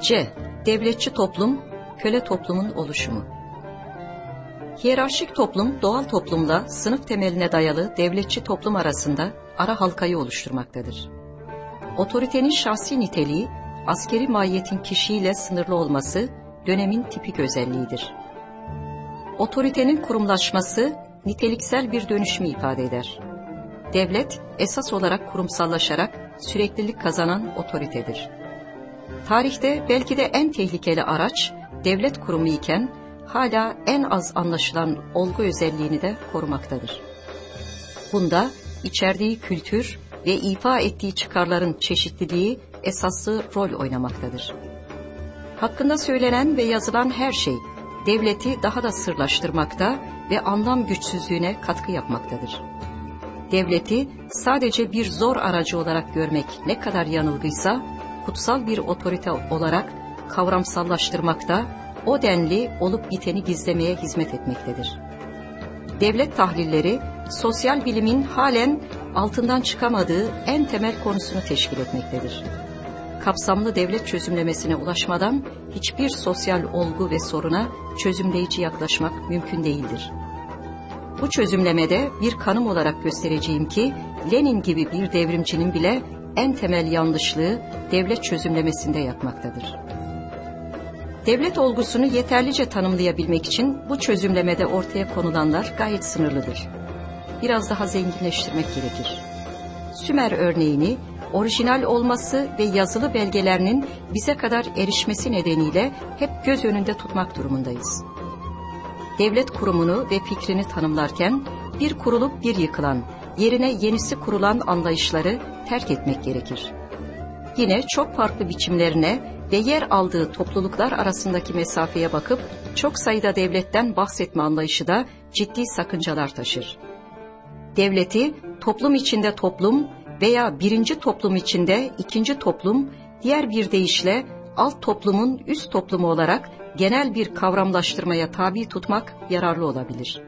C. Devletçi toplum, köle toplumun oluşumu. Hiyerarşik toplum, doğal toplumla sınıf temeline dayalı devletçi toplum arasında ara halkayı oluşturmaktadır. Otoritenin şahsi niteliği, askeri mahiyetin kişiyle sınırlı olması dönemin tipik özelliğidir. Otoritenin kurumlaşması niteliksel bir dönüşümü ifade eder. Devlet esas olarak kurumsallaşarak süreklilik kazanan otoritedir. Tarihte belki de en tehlikeli araç devlet kurumu iken hala en az anlaşılan olgu özelliğini de korumaktadır. Bunda içerdiği kültür ve ifa ettiği çıkarların çeşitliliği esaslı rol oynamaktadır. Hakkında söylenen ve yazılan her şey devleti daha da sırlaştırmakta ve anlam güçsüzlüğüne katkı yapmaktadır. Devleti sadece bir zor aracı olarak görmek ne kadar yanılgıysa, kutsal bir otorite olarak kavramsallaştırmakta, o denli olup biteni gizlemeye hizmet etmektedir. Devlet tahlilleri, sosyal bilimin halen altından çıkamadığı en temel konusunu teşkil etmektedir. Kapsamlı devlet çözümlemesine ulaşmadan hiçbir sosyal olgu ve soruna çözümleyici yaklaşmak mümkün değildir. Bu çözümlemede bir kanım olarak göstereceğim ki Lenin gibi bir devrimcinin bile en temel yanlışlığı devlet çözümlemesinde yatmaktadır. Devlet olgusunu yeterlice tanımlayabilmek için bu çözümlemede ortaya konulanlar gayet sınırlıdır. Biraz daha zenginleştirmek gerekir. Sümer örneğini orijinal olması ve yazılı belgelerinin bize kadar erişmesi nedeniyle hep göz önünde tutmak durumundayız. Devlet kurumunu ve fikrini tanımlarken bir kurulup bir yıkılan, yerine yenisi kurulan anlayışları terk etmek gerekir. Yine çok farklı biçimlerine ve yer aldığı topluluklar arasındaki mesafeye bakıp çok sayıda devletten bahsetme anlayışı da ciddi sakıncalar taşır. Devleti toplum içinde toplum veya birinci toplum içinde ikinci toplum, diğer bir deyişle alt toplumun üst toplumu olarak genel bir kavramlaştırmaya tabi tutmak yararlı olabilir.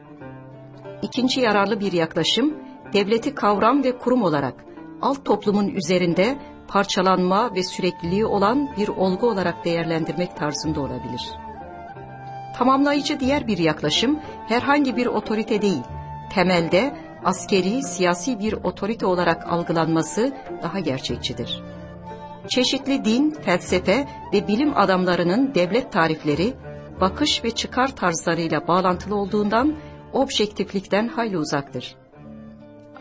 İkinci yararlı bir yaklaşım, devleti kavram ve kurum olarak alt toplumun üzerinde parçalanma ve sürekliliği olan bir olgu olarak değerlendirmek tarzında olabilir. Tamamlayıcı diğer bir yaklaşım herhangi bir otorite değil, temelde askeri, siyasi bir otorite olarak algılanması daha gerçekçidir. Çeşitli din, felsefe ve bilim adamlarının devlet tarifleri, bakış ve çıkar tarzlarıyla bağlantılı olduğundan objektiflikten hayli uzaktır.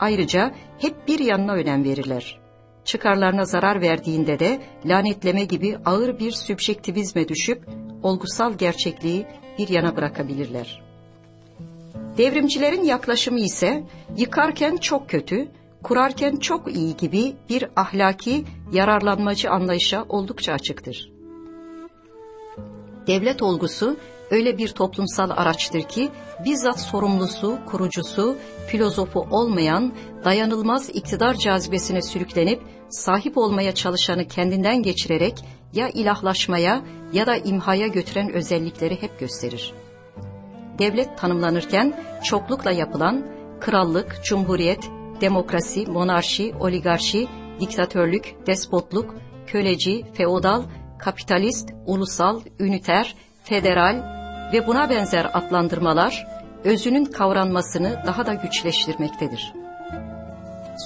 Ayrıca hep bir yanına önem verirler. Çıkarlarına zarar verdiğinde de lanetleme gibi ağır bir sübjektivizme düşüp olgusal gerçekliği bir yana bırakabilirler. Devrimcilerin yaklaşımı ise yıkarken çok kötü, kurarken çok iyi gibi bir ahlaki yararlanmacı anlayışa oldukça açıktır. Devlet olgusu öyle bir toplumsal araçtır ki bizzat sorumlusu, kurucusu, filozofu olmayan dayanılmaz iktidar cazibesine sürüklenip sahip olmaya çalışanı kendinden geçirerek ya ilahlaşmaya ya da imhaya götüren özellikleri hep gösterir. Devlet tanımlanırken çoklukla yapılan krallık, cumhuriyet, demokrasi, monarşi, oligarşi, diktatörlük, despotluk, köleci, feodal, kapitalist, ulusal, üniter, federal, ve buna benzer adlandırmalar özünün kavranmasını daha da güçleştirmektedir.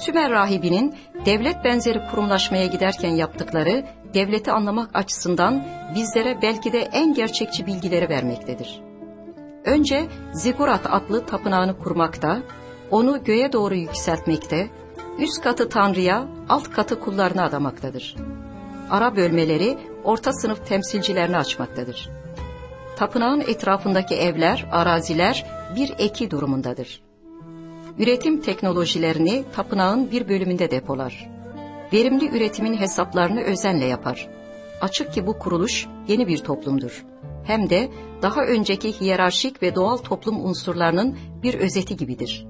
Sümer rahibinin devlet benzeri kurumlaşmaya giderken yaptıkları devleti anlamak açısından bizlere belki de en gerçekçi bilgileri vermektedir. Önce Zigurat adlı tapınağını kurmakta, onu göğe doğru yükseltmekte, üst katı Tanrı'ya, alt katı kullarına adamaktadır. Ara bölmeleri orta sınıf temsilcilerini açmaktadır tapınağın etrafındaki evler, araziler bir eki durumundadır. Üretim teknolojilerini tapınağın bir bölümünde depolar. Verimli üretimin hesaplarını özenle yapar. Açık ki bu kuruluş yeni bir toplumdur. Hem de daha önceki hiyerarşik ve doğal toplum unsurlarının bir özeti gibidir.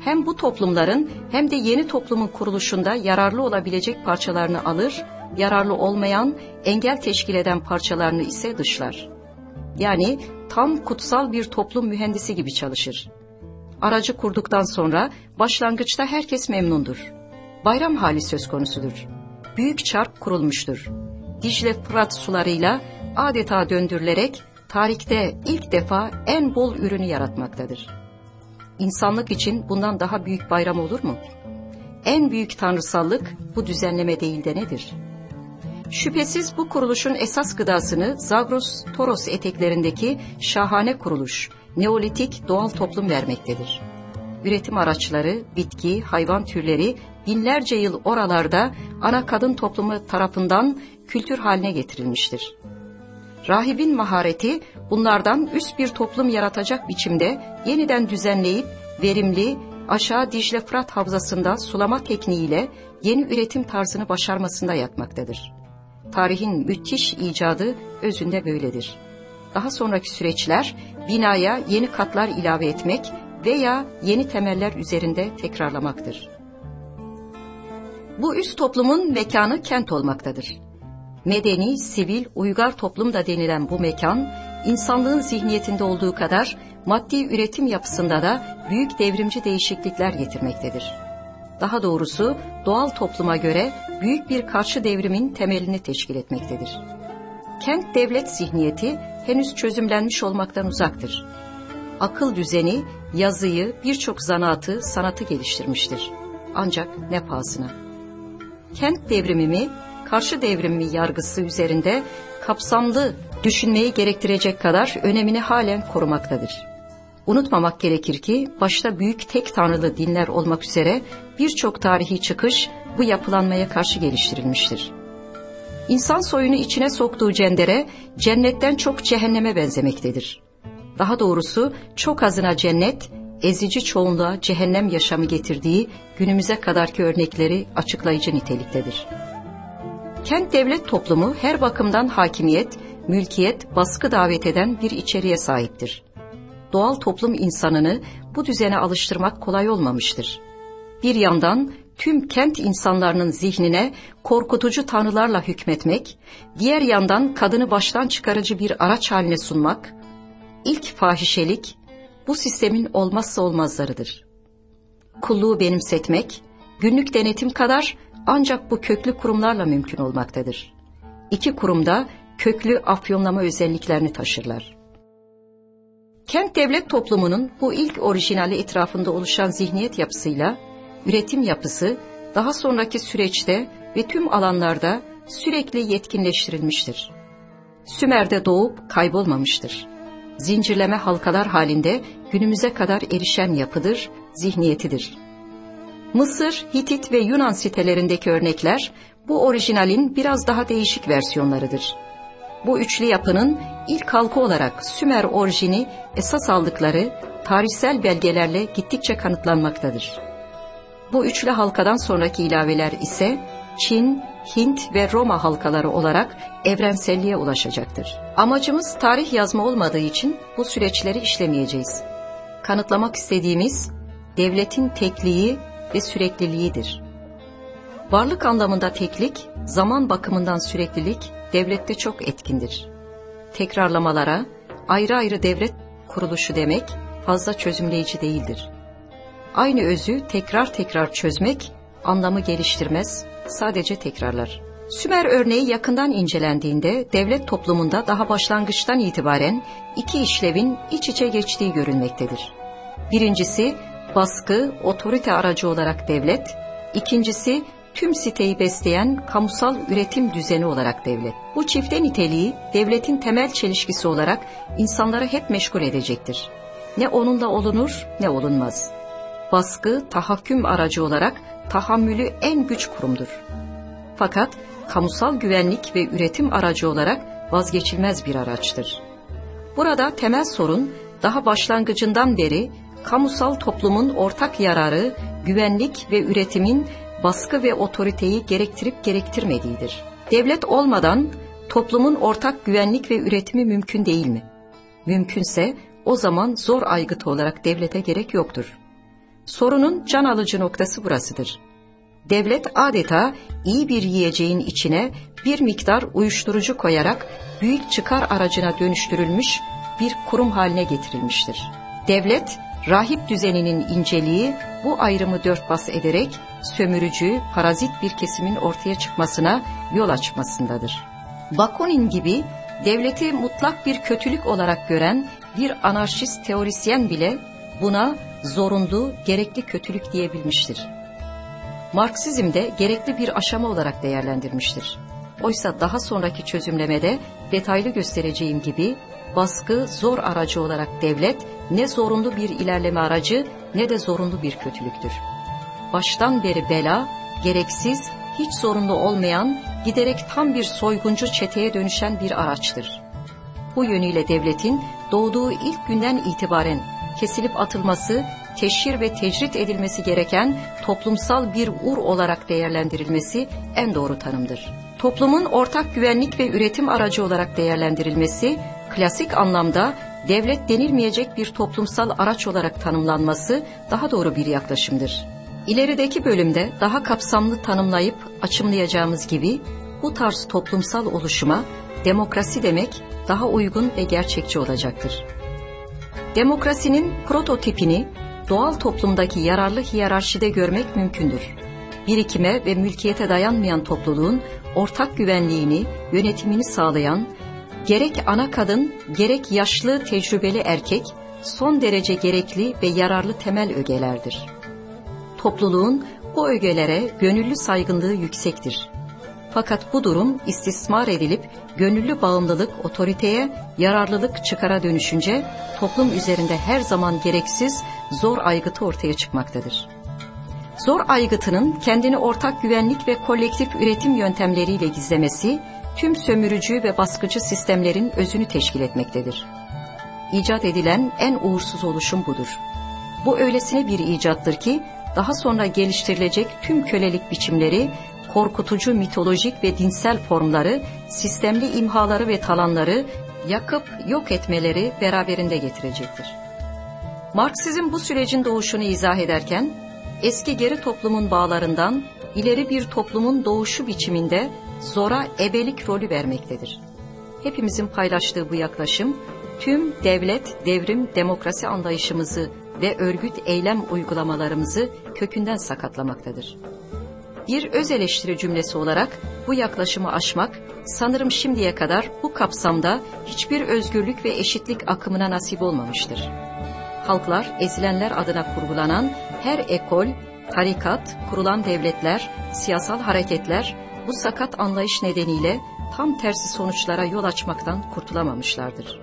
Hem bu toplumların hem de yeni toplumun kuruluşunda yararlı olabilecek parçalarını alır, yararlı olmayan, engel teşkil eden parçalarını ise dışlar.'' Yani tam kutsal bir toplum mühendisi gibi çalışır. Aracı kurduktan sonra başlangıçta herkes memnundur. Bayram hali söz konusudur. Büyük çark kurulmuştur. Dicle Fırat sularıyla adeta döndürülerek tarihte ilk defa en bol ürünü yaratmaktadır. İnsanlık için bundan daha büyük bayram olur mu? En büyük tanrısallık bu düzenleme değil de nedir? Şüphesiz bu kuruluşun esas gıdasını Zagros Toros eteklerindeki şahane kuruluş, Neolitik doğal toplum vermektedir. Üretim araçları, bitki, hayvan türleri binlerce yıl oralarda ana kadın toplumu tarafından kültür haline getirilmiştir. Rahibin mahareti bunlardan üst bir toplum yaratacak biçimde yeniden düzenleyip verimli aşağı Dicle Fırat havzasında sulama tekniğiyle yeni üretim tarzını başarmasında yatmaktadır. Tarihin müthiş icadı özünde böyledir. Daha sonraki süreçler binaya yeni katlar ilave etmek veya yeni temeller üzerinde tekrarlamaktır. Bu üst toplumun mekanı kent olmaktadır. Medeni, sivil, uygar toplum da denilen bu mekan, insanlığın zihniyetinde olduğu kadar maddi üretim yapısında da büyük devrimci değişiklikler getirmektedir. Daha doğrusu doğal topluma göre büyük bir karşı devrimin temelini teşkil etmektedir. Kent devlet zihniyeti henüz çözümlenmiş olmaktan uzaktır. Akıl düzeni, yazıyı, birçok zanaatı, sanatı geliştirmiştir. Ancak ne pahasına. Kent devrimi mi, karşı devrim mi yargısı üzerinde kapsamlı düşünmeyi gerektirecek kadar önemini halen korumaktadır. Unutmamak gerekir ki başta büyük tek tanrılı dinler olmak üzere birçok tarihi çıkış bu yapılanmaya karşı geliştirilmiştir. İnsan soyunu içine soktuğu cendere cennetten çok cehenneme benzemektedir. Daha doğrusu çok azına cennet, ezici çoğunluğa cehennem yaşamı getirdiği günümüze kadarki örnekleri açıklayıcı niteliktedir. Kent devlet toplumu her bakımdan hakimiyet, mülkiyet, baskı davet eden bir içeriğe sahiptir. Doğal toplum insanını bu düzene alıştırmak kolay olmamıştır. Bir yandan tüm kent insanlarının zihnine korkutucu tanrılarla hükmetmek, diğer yandan kadını baştan çıkarıcı bir araç haline sunmak, ilk fahişelik bu sistemin olmazsa olmazlarıdır. Kulluğu benimsetmek, günlük denetim kadar ancak bu köklü kurumlarla mümkün olmaktadır. İki kurumda köklü afyonlama özelliklerini taşırlar. Kent devlet toplumunun bu ilk orijinali etrafında oluşan zihniyet yapısıyla üretim yapısı daha sonraki süreçte ve tüm alanlarda sürekli yetkinleştirilmiştir. Sümer'de doğup kaybolmamıştır. Zincirleme halkalar halinde günümüze kadar erişen yapıdır, zihniyetidir. Mısır, Hitit ve Yunan sitelerindeki örnekler bu orijinalin biraz daha değişik versiyonlarıdır. Bu üçlü yapının ilk halkı olarak Sümer orijini esas aldıkları tarihsel belgelerle gittikçe kanıtlanmaktadır. Bu üçlü halkadan sonraki ilaveler ise Çin, Hint ve Roma halkaları olarak evrenselliğe ulaşacaktır. Amacımız tarih yazma olmadığı için bu süreçleri işlemeyeceğiz. Kanıtlamak istediğimiz devletin tekliği ve sürekliliğidir. Varlık anlamında teklik, zaman bakımından süreklilik devlette çok etkindir. Tekrarlamalara ayrı ayrı devlet kuruluşu demek fazla çözümleyici değildir. Aynı özü tekrar tekrar çözmek anlamı geliştirmez, sadece tekrarlar. Sümer örneği yakından incelendiğinde devlet toplumunda daha başlangıçtan itibaren iki işlevin iç içe geçtiği görülmektedir. Birincisi baskı, otorite aracı olarak devlet, ikincisi tüm siteyi besleyen kamusal üretim düzeni olarak devlet. Bu çifte niteliği devletin temel çelişkisi olarak insanları hep meşgul edecektir. Ne onunla olunur ne olunmaz. Baskı, tahakküm aracı olarak tahammülü en güç kurumdur. Fakat kamusal güvenlik ve üretim aracı olarak vazgeçilmez bir araçtır. Burada temel sorun daha başlangıcından beri kamusal toplumun ortak yararı, güvenlik ve üretimin baskı ve otoriteyi gerektirip gerektirmediğidir. Devlet olmadan toplumun ortak güvenlik ve üretimi mümkün değil mi? Mümkünse o zaman zor aygıt olarak devlete gerek yoktur. Sorunun can alıcı noktası burasıdır. Devlet adeta iyi bir yiyeceğin içine bir miktar uyuşturucu koyarak büyük çıkar aracına dönüştürülmüş bir kurum haline getirilmiştir. Devlet rahip düzeninin inceliği bu ayrımı dört bas ederek sömürücü, parazit bir kesimin ortaya çıkmasına yol açmasındadır. Bakunin gibi devleti mutlak bir kötülük olarak gören bir anarşist teorisyen bile buna zorunlu, gerekli kötülük diyebilmiştir. Marksizm de gerekli bir aşama olarak değerlendirmiştir. Oysa daha sonraki çözümlemede detaylı göstereceğim gibi baskı zor aracı olarak devlet ne zorunlu bir ilerleme aracı ne de zorunlu bir kötülüktür. Baştan beri bela, gereksiz, hiç zorunlu olmayan, giderek tam bir soyguncu çeteye dönüşen bir araçtır. Bu yönüyle devletin doğduğu ilk günden itibaren kesilip atılması, teşhir ve tecrit edilmesi gereken toplumsal bir ur olarak değerlendirilmesi en doğru tanımdır. Toplumun ortak güvenlik ve üretim aracı olarak değerlendirilmesi, klasik anlamda devlet denilmeyecek bir toplumsal araç olarak tanımlanması daha doğru bir yaklaşımdır. İlerideki bölümde daha kapsamlı tanımlayıp açımlayacağımız gibi bu tarz toplumsal oluşuma demokrasi demek daha uygun ve gerçekçi olacaktır. Demokrasinin prototipini doğal toplumdaki yararlı hiyerarşide görmek mümkündür. Birikime ve mülkiyete dayanmayan topluluğun ortak güvenliğini, yönetimini sağlayan, gerek ana kadın, gerek yaşlı tecrübeli erkek, son derece gerekli ve yararlı temel ögelerdir. Topluluğun bu ögelere gönüllü saygınlığı yüksektir. Fakat bu durum istismar edilip gönüllü bağımlılık otoriteye, yararlılık çıkara dönüşünce toplum üzerinde her zaman gereksiz zor aygıtı ortaya çıkmaktadır. Zor aygıtının kendini ortak güvenlik ve kolektif üretim yöntemleriyle gizlemesi, tüm sömürücü ve baskıcı sistemlerin özünü teşkil etmektedir. İcat edilen en uğursuz oluşum budur. Bu öylesine bir icattır ki, daha sonra geliştirilecek tüm kölelik biçimleri, korkutucu mitolojik ve dinsel formları, sistemli imhaları ve talanları yakıp yok etmeleri beraberinde getirecektir. Marksizm bu sürecin doğuşunu izah ederken, eski geri toplumun bağlarından ileri bir toplumun doğuşu biçiminde zora ebelik rolü vermektedir. Hepimizin paylaştığı bu yaklaşım, tüm devlet, devrim, demokrasi anlayışımızı ve örgüt eylem uygulamalarımızı kökünden sakatlamaktadır. Bir öz eleştiri cümlesi olarak bu yaklaşımı aşmak, sanırım şimdiye kadar bu kapsamda hiçbir özgürlük ve eşitlik akımına nasip olmamıştır. Halklar, ezilenler adına kurgulanan her ekol, tarikat, kurulan devletler, siyasal hareketler bu sakat anlayış nedeniyle tam tersi sonuçlara yol açmaktan kurtulamamışlardır.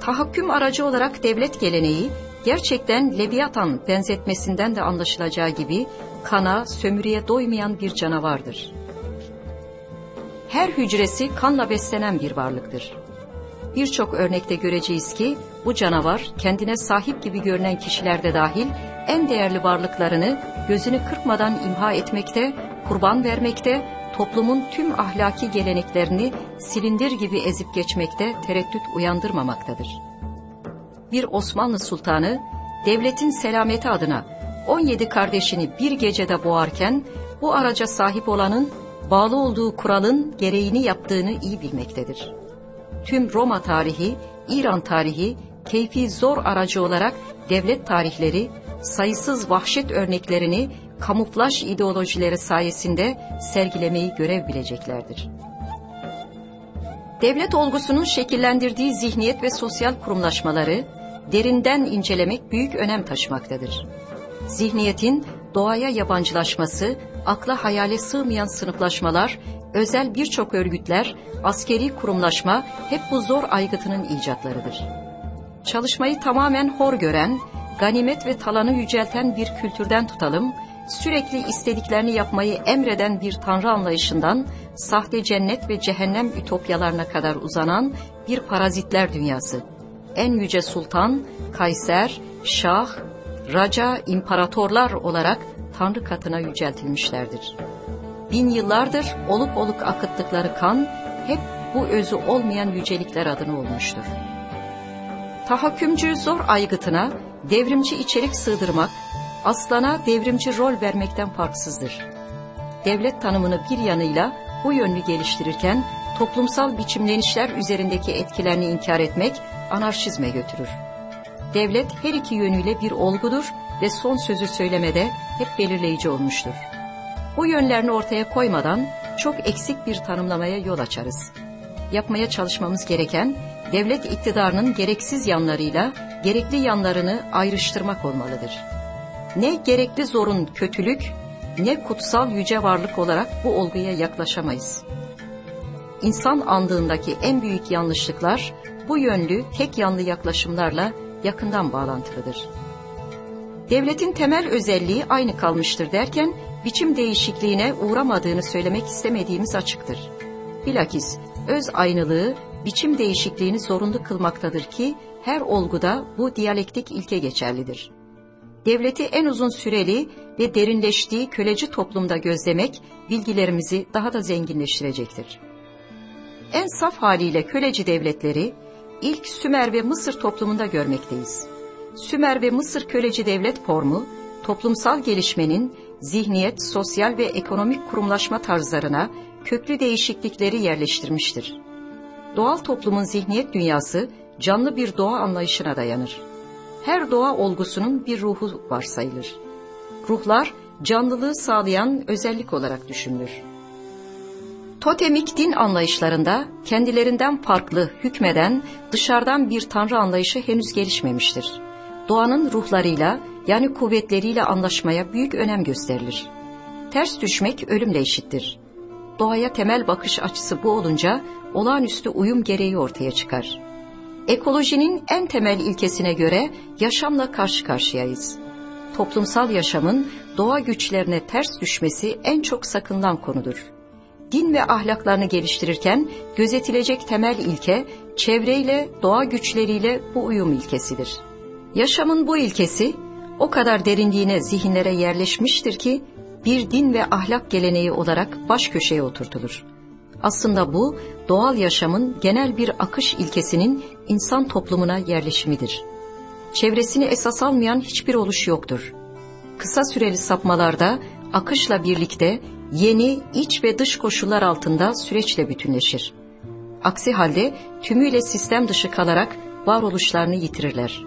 Tahakküm aracı olarak devlet geleneği gerçekten Leviathan benzetmesinden de anlaşılacağı gibi kana, sömürüye doymayan bir canavardır. Her hücresi kanla beslenen bir varlıktır. Birçok örnekte göreceğiz ki bu canavar kendine sahip gibi görünen kişilerde dahil en değerli varlıklarını gözünü kırpmadan imha etmekte, kurban vermekte, toplumun tüm ahlaki geleneklerini silindir gibi ezip geçmekte tereddüt uyandırmamaktadır. Bir Osmanlı sultanı devletin selameti adına 17 kardeşini bir gecede boğarken bu araca sahip olanın bağlı olduğu kuralın gereğini yaptığını iyi bilmektedir. Tüm Roma tarihi, İran tarihi, keyfi zor aracı olarak devlet tarihleri, sayısız vahşet örneklerini kamuflaj ideolojileri sayesinde sergilemeyi görev bileceklerdir. Devlet olgusunun şekillendirdiği zihniyet ve sosyal kurumlaşmaları derinden incelemek büyük önem taşımaktadır. Zihniyetin doğaya yabancılaşması, akla hayale sığmayan sınıflaşmalar, özel birçok örgütler, askeri kurumlaşma hep bu zor aygıtının icatlarıdır. Çalışmayı tamamen hor gören, ganimet ve talanı yücelten bir kültürden tutalım, sürekli istediklerini yapmayı emreden bir tanrı anlayışından, sahte cennet ve cehennem ütopyalarına kadar uzanan bir parazitler dünyası. En yüce sultan, kayser, şah, raca, imparatorlar olarak tanrı katına yüceltilmişlerdir. Bin yıllardır olup oluk akıttıkları kan hep bu özü olmayan yücelikler adına olmuştur. Tahakkümcü zor aygıtına devrimci içerik sığdırmak, aslana devrimci rol vermekten farksızdır. Devlet tanımını bir yanıyla bu yönlü geliştirirken toplumsal biçimlenişler üzerindeki etkilerini inkar etmek anarşizme götürür. Devlet her iki yönüyle bir olgudur ve son sözü söylemede hep belirleyici olmuştur. Bu yönlerini ortaya koymadan çok eksik bir tanımlamaya yol açarız. Yapmaya çalışmamız gereken devlet iktidarının gereksiz yanlarıyla gerekli yanlarını ayrıştırmak olmalıdır. Ne gerekli zorun kötülük ne kutsal yüce varlık olarak bu olguya yaklaşamayız. İnsan andığındaki en büyük yanlışlıklar bu yönlü tek yanlı yaklaşımlarla yakından bağlantılıdır. Devletin temel özelliği aynı kalmıştır derken biçim değişikliğine uğramadığını söylemek istemediğimiz açıktır. Bilakis öz aynılığı biçim değişikliğini zorunlu kılmaktadır ki her olguda bu diyalektik ilke geçerlidir. Devleti en uzun süreli ve derinleştiği köleci toplumda gözlemek bilgilerimizi daha da zenginleştirecektir. En saf haliyle köleci devletleri ilk Sümer ve Mısır toplumunda görmekteyiz. Sümer ve Mısır köleci devlet formu, toplumsal gelişmenin zihniyet, sosyal ve ekonomik kurumlaşma tarzlarına köklü değişiklikleri yerleştirmiştir. Doğal toplumun zihniyet dünyası canlı bir doğa anlayışına dayanır. Her doğa olgusunun bir ruhu varsayılır. Ruhlar canlılığı sağlayan özellik olarak düşünülür. Totemik din anlayışlarında kendilerinden farklı hükmeden dışarıdan bir tanrı anlayışı henüz gelişmemiştir. Doğanın ruhlarıyla yani kuvvetleriyle anlaşmaya büyük önem gösterilir. Ters düşmek ölümle eşittir. Doğaya temel bakış açısı bu olunca olağanüstü uyum gereği ortaya çıkar. Ekolojinin en temel ilkesine göre yaşamla karşı karşıyayız. Toplumsal yaşamın doğa güçlerine ters düşmesi en çok sakınılan konudur. Din ve ahlaklarını geliştirirken gözetilecek temel ilke çevreyle, doğa güçleriyle bu uyum ilkesidir. Yaşamın bu ilkesi o kadar derinliğine zihinlere yerleşmiştir ki bir din ve ahlak geleneği olarak baş köşeye oturtulur. Aslında bu doğal yaşamın genel bir akış ilkesinin insan toplumuna yerleşimidir. Çevresini esas almayan hiçbir oluş yoktur. Kısa süreli sapmalarda akışla birlikte yeni iç ve dış koşullar altında süreçle bütünleşir. Aksi halde tümüyle sistem dışı kalarak varoluşlarını yitirirler.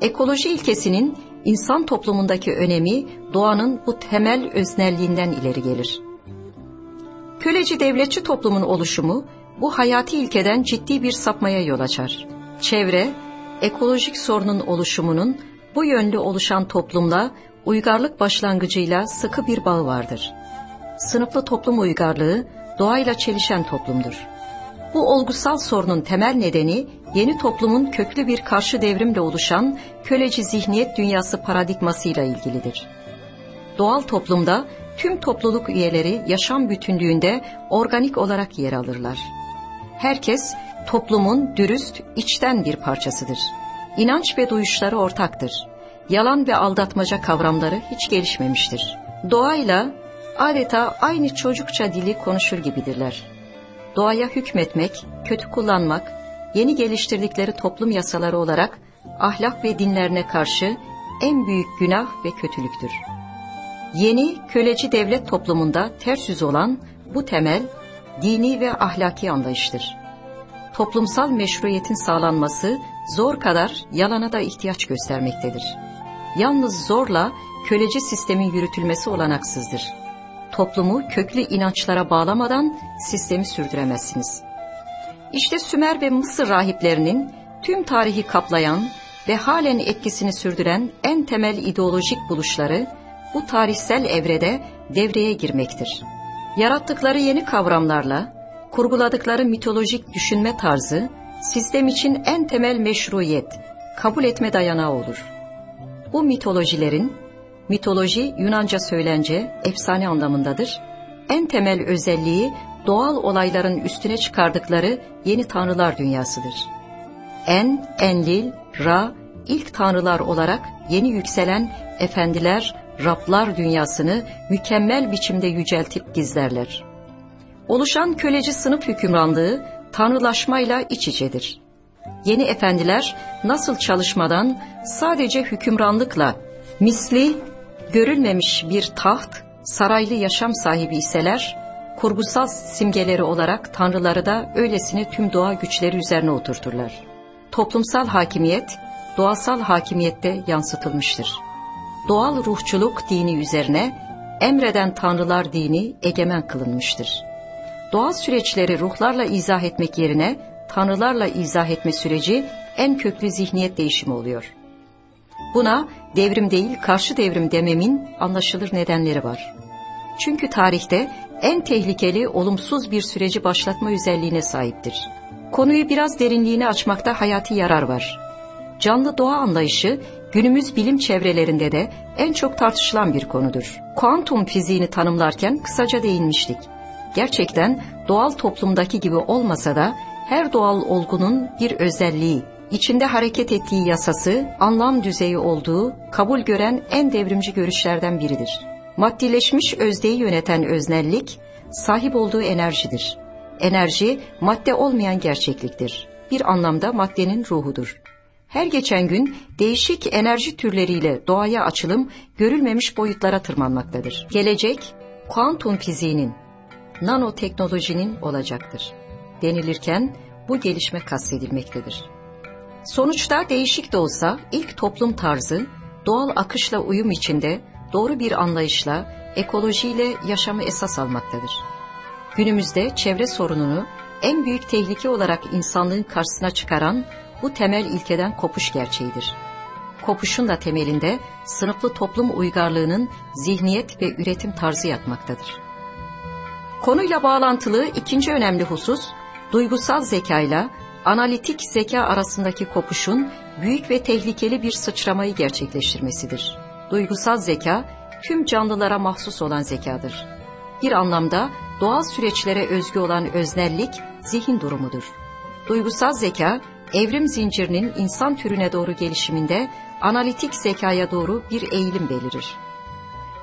Ekoloji ilkesinin insan toplumundaki önemi doğanın bu temel öznelliğinden ileri gelir. Köleci devletçi toplumun oluşumu bu hayati ilkeden ciddi bir sapmaya yol açar. Çevre, ekolojik sorunun oluşumunun bu yönlü oluşan toplumla uygarlık başlangıcıyla sıkı bir bağı vardır. Sınıflı toplum uygarlığı doğayla çelişen toplumdur. Bu olgusal sorunun temel nedeni yeni toplumun köklü bir karşı devrimle oluşan köleci zihniyet dünyası paradigmasıyla ilgilidir. Doğal toplumda tüm topluluk üyeleri yaşam bütünlüğünde organik olarak yer alırlar. Herkes toplumun dürüst, içten bir parçasıdır. İnanç ve duyuşları ortaktır. Yalan ve aldatmaca kavramları hiç gelişmemiştir. Doğayla adeta aynı çocukça dili konuşur gibidirler. Doğaya hükmetmek, kötü kullanmak, yeni geliştirdikleri toplum yasaları olarak ahlak ve dinlerine karşı en büyük günah ve kötülüktür. Yeni köleci devlet toplumunda ters yüz olan bu temel dini ve ahlaki anlayıştır. Toplumsal meşruiyetin sağlanması zor kadar yalana da ihtiyaç göstermektedir. Yalnız zorla köleci sistemin yürütülmesi olanaksızdır. Toplumu köklü inançlara bağlamadan sistemi sürdüremezsiniz. İşte Sümer ve Mısır rahiplerinin tüm tarihi kaplayan ve halen etkisini sürdüren en temel ideolojik buluşları bu tarihsel evrede devreye girmektir. Yarattıkları yeni kavramlarla, kurguladıkları mitolojik düşünme tarzı, sistem için en temel meşruiyet, kabul etme dayanağı olur. Bu mitolojilerin, mitoloji Yunanca söylence, efsane anlamındadır, en temel özelliği doğal olayların üstüne çıkardıkları yeni tanrılar dünyasıdır. En, Enlil, Ra, ilk tanrılar olarak yeni yükselen efendiler, Rablar dünyasını mükemmel biçimde yüceltip gizlerler. Oluşan köleci sınıf hükümranlığı tanrılaşmayla iç içedir. Yeni efendiler nasıl çalışmadan sadece hükümranlıkla misli görülmemiş bir taht, saraylı yaşam sahibi iseler, kurgusal simgeleri olarak tanrıları da öylesine tüm doğa güçleri üzerine oturturlar. Toplumsal hakimiyet, doğasal hakimiyette yansıtılmıştır. Doğal ruhçuluk dini üzerine emreden tanrılar dini egemen kılınmıştır. Doğal süreçleri ruhlarla izah etmek yerine tanrılarla izah etme süreci en köklü zihniyet değişimi oluyor. Buna devrim değil karşı devrim dememin anlaşılır nedenleri var. Çünkü tarihte en tehlikeli olumsuz bir süreci başlatma özelliğine sahiptir. Konuyu biraz derinliğine açmakta hayati yarar var. Canlı doğa anlayışı günümüz bilim çevrelerinde de en çok tartışılan bir konudur. Kuantum fiziğini tanımlarken kısaca değinmiştik. Gerçekten doğal toplumdaki gibi olmasa da her doğal olgunun bir özelliği, içinde hareket ettiği yasası, anlam düzeyi olduğu kabul gören en devrimci görüşlerden biridir. Maddileşmiş özdeyi yöneten öznellik, sahip olduğu enerjidir. Enerji, madde olmayan gerçekliktir. Bir anlamda maddenin ruhudur. Her geçen gün değişik enerji türleriyle doğaya açılım görülmemiş boyutlara tırmanmaktadır. Gelecek, kuantum fiziğinin, nanoteknolojinin olacaktır. Denilirken bu gelişme kastedilmektedir. Sonuçta değişik de olsa ilk toplum tarzı doğal akışla uyum içinde doğru bir anlayışla ekolojiyle yaşamı esas almaktadır. Günümüzde çevre sorununu en büyük tehlike olarak insanlığın karşısına çıkaran bu temel ilkeden kopuş gerçeğidir. Kopuşun da temelinde sınıflı toplum uygarlığının zihniyet ve üretim tarzı yatmaktadır. Konuyla bağlantılı ikinci önemli husus, duygusal zekayla analitik zeka arasındaki kopuşun büyük ve tehlikeli bir sıçramayı gerçekleştirmesidir. Duygusal zeka, tüm canlılara mahsus olan zekadır. Bir anlamda doğal süreçlere özgü olan öznellik, zihin durumudur. Duygusal zeka, evrim zincirinin insan türüne doğru gelişiminde analitik zekaya doğru bir eğilim belirir.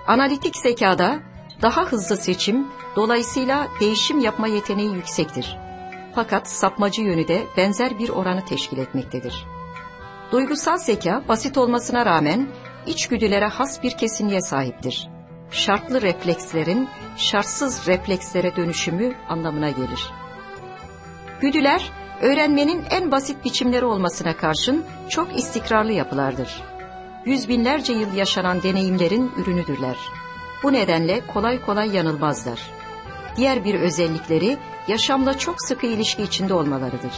Analitik zekada daha hızlı seçim, dolayısıyla değişim yapma yeteneği yüksektir. Fakat sapmacı yönü de benzer bir oranı teşkil etmektedir. Duygusal zeka basit olmasına rağmen içgüdülere has bir kesinliğe sahiptir. Şartlı reflekslerin şartsız reflekslere dönüşümü anlamına gelir. Güdüler, öğrenmenin en basit biçimleri olmasına karşın çok istikrarlı yapılardır. Yüz binlerce yıl yaşanan deneyimlerin ürünüdürler. Bu nedenle kolay kolay yanılmazlar. Diğer bir özellikleri yaşamla çok sıkı ilişki içinde olmalarıdır.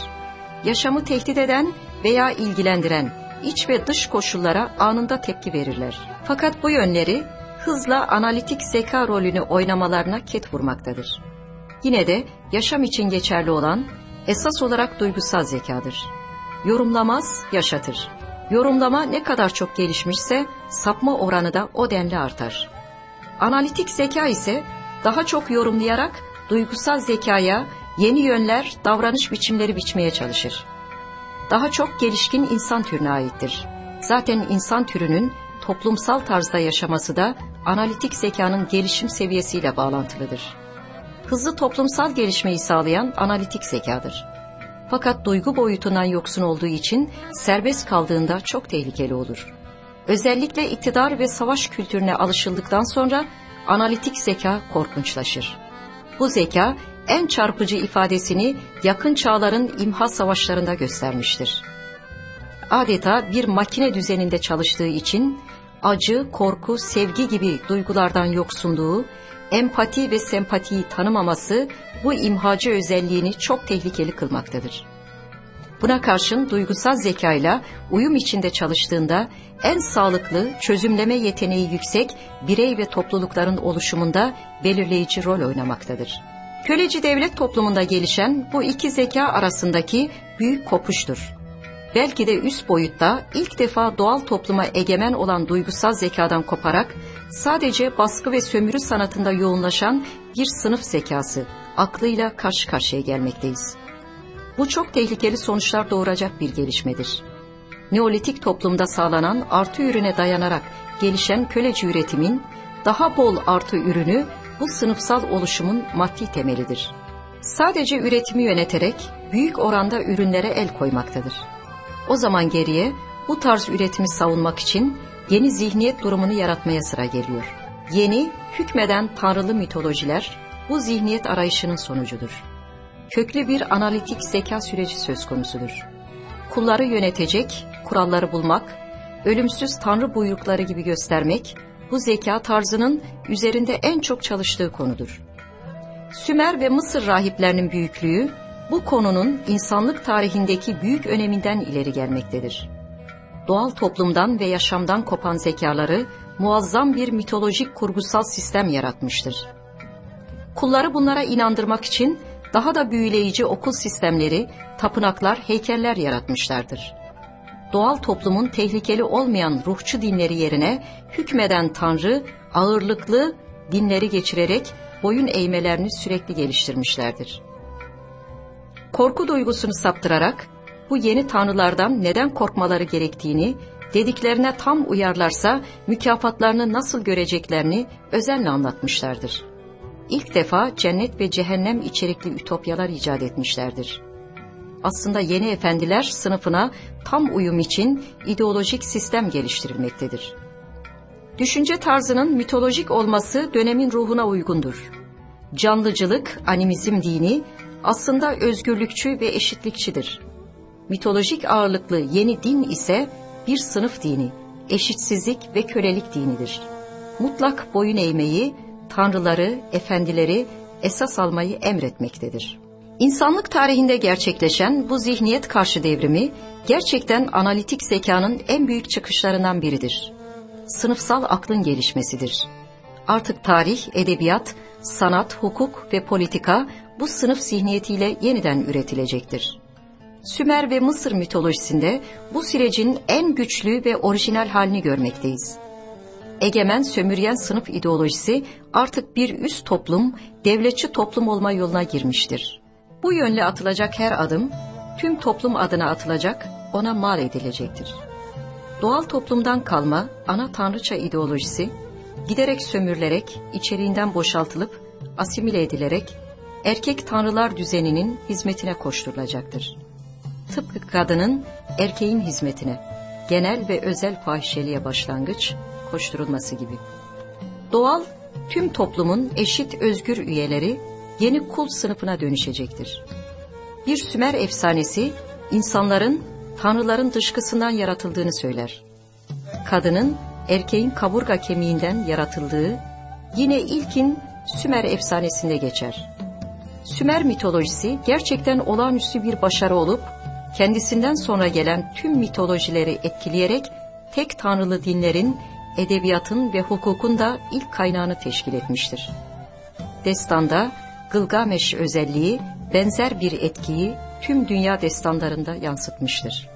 Yaşamı tehdit eden veya ilgilendiren iç ve dış koşullara anında tepki verirler. Fakat bu yönleri hızla analitik zeka rolünü oynamalarına ket vurmaktadır. Yine de yaşam için geçerli olan esas olarak duygusal zekadır. Yorumlamaz, yaşatır. Yorumlama ne kadar çok gelişmişse sapma oranı da o denli artar. Analitik zeka ise daha çok yorumlayarak duygusal zekaya yeni yönler, davranış biçimleri biçmeye çalışır. Daha çok gelişkin insan türüne aittir. Zaten insan türünün toplumsal tarzda yaşaması da analitik zekanın gelişim seviyesiyle bağlantılıdır. Hızlı toplumsal gelişmeyi sağlayan analitik zekadır. Fakat duygu boyutundan yoksun olduğu için serbest kaldığında çok tehlikeli olur. Özellikle iktidar ve savaş kültürüne alışıldıktan sonra analitik zeka korkunçlaşır. Bu zeka en çarpıcı ifadesini yakın çağların imha savaşlarında göstermiştir. Adeta bir makine düzeninde çalıştığı için acı, korku, sevgi gibi duygulardan yoksunluğu, empati ve sempatiyi tanımaması bu imhacı özelliğini çok tehlikeli kılmaktadır. Buna karşın duygusal zekayla uyum içinde çalıştığında en sağlıklı, çözümleme yeteneği yüksek birey ve toplulukların oluşumunda belirleyici rol oynamaktadır. Köleci devlet toplumunda gelişen bu iki zeka arasındaki büyük kopuştur. Belki de üst boyutta ilk defa doğal topluma egemen olan duygusal zekadan koparak sadece baskı ve sömürü sanatında yoğunlaşan bir sınıf zekası, aklıyla karşı karşıya gelmekteyiz. Bu çok tehlikeli sonuçlar doğuracak bir gelişmedir. Neolitik toplumda sağlanan artı ürüne dayanarak gelişen köleci üretimin daha bol artı ürünü bu sınıfsal oluşumun maddi temelidir. Sadece üretimi yöneterek büyük oranda ürünlere el koymaktadır. O zaman geriye bu tarz üretimi savunmak için yeni zihniyet durumunu yaratmaya sıra geliyor. Yeni, hükmeden tanrılı mitolojiler bu zihniyet arayışının sonucudur. Köklü bir analitik zeka süreci söz konusudur. Kulları yönetecek, kuralları bulmak, ölümsüz tanrı buyrukları gibi göstermek, bu zeka tarzının üzerinde en çok çalıştığı konudur. Sümer ve Mısır rahiplerinin büyüklüğü bu konunun insanlık tarihindeki büyük öneminden ileri gelmektedir. Doğal toplumdan ve yaşamdan kopan zekaları muazzam bir mitolojik kurgusal sistem yaratmıştır. Kulları bunlara inandırmak için daha da büyüleyici okul sistemleri, tapınaklar, heykeller yaratmışlardır. Doğal toplumun tehlikeli olmayan ruhçu dinleri yerine hükmeden tanrı ağırlıklı dinleri geçirerek boyun eğmelerini sürekli geliştirmişlerdir. Korku duygusunu saptırarak bu yeni tanrılardan neden korkmaları gerektiğini, dediklerine tam uyarlarsa mükafatlarını nasıl göreceklerini özenle anlatmışlardır. İlk defa cennet ve cehennem içerikli ütopyalar icat etmişlerdir. Aslında yeni efendiler sınıfına tam uyum için ideolojik sistem geliştirilmektedir. Düşünce tarzının mitolojik olması dönemin ruhuna uygundur. Canlıcılık, animizm dini aslında özgürlükçü ve eşitlikçidir. Mitolojik ağırlıklı yeni din ise bir sınıf dini, eşitsizlik ve kölelik dinidir. Mutlak boyun eğmeyi, tanrıları, efendileri esas almayı emretmektedir. İnsanlık tarihinde gerçekleşen bu zihniyet karşı devrimi gerçekten analitik zekanın en büyük çıkışlarından biridir. Sınıfsal aklın gelişmesidir. Artık tarih, edebiyat, sanat, hukuk ve politika bu sınıf zihniyetiyle yeniden üretilecektir. Sümer ve Mısır mitolojisinde bu sürecin en güçlü ve orijinal halini görmekteyiz. Egemen sömürgen sınıf ideolojisi artık bir üst toplum, devletçi toplum olma yoluna girmiştir. Bu yönle atılacak her adım, tüm toplum adına atılacak, ona mal edilecektir. Doğal toplumdan kalma ana tanrıça ideolojisi, giderek sömürülerek, içeriğinden boşaltılıp, asimile edilerek, erkek tanrılar düzeninin hizmetine koşturulacaktır. Tıpkı kadının erkeğin hizmetine, genel ve özel fahişeliğe başlangıç, koşturulması gibi. Doğal, tüm toplumun eşit özgür üyeleri yeni kul sınıfına dönüşecektir. Bir Sümer efsanesi insanların tanrıların dışkısından yaratıldığını söyler. Kadının erkeğin kaburga kemiğinden yaratıldığı yine ilkin Sümer efsanesinde geçer. Sümer mitolojisi gerçekten olağanüstü bir başarı olup kendisinden sonra gelen tüm mitolojileri etkileyerek tek tanrılı dinlerin, edebiyatın ve hukukun da ilk kaynağını teşkil etmiştir. Destanda Gılgameş özelliği benzer bir etkiyi tüm dünya destanlarında yansıtmıştır.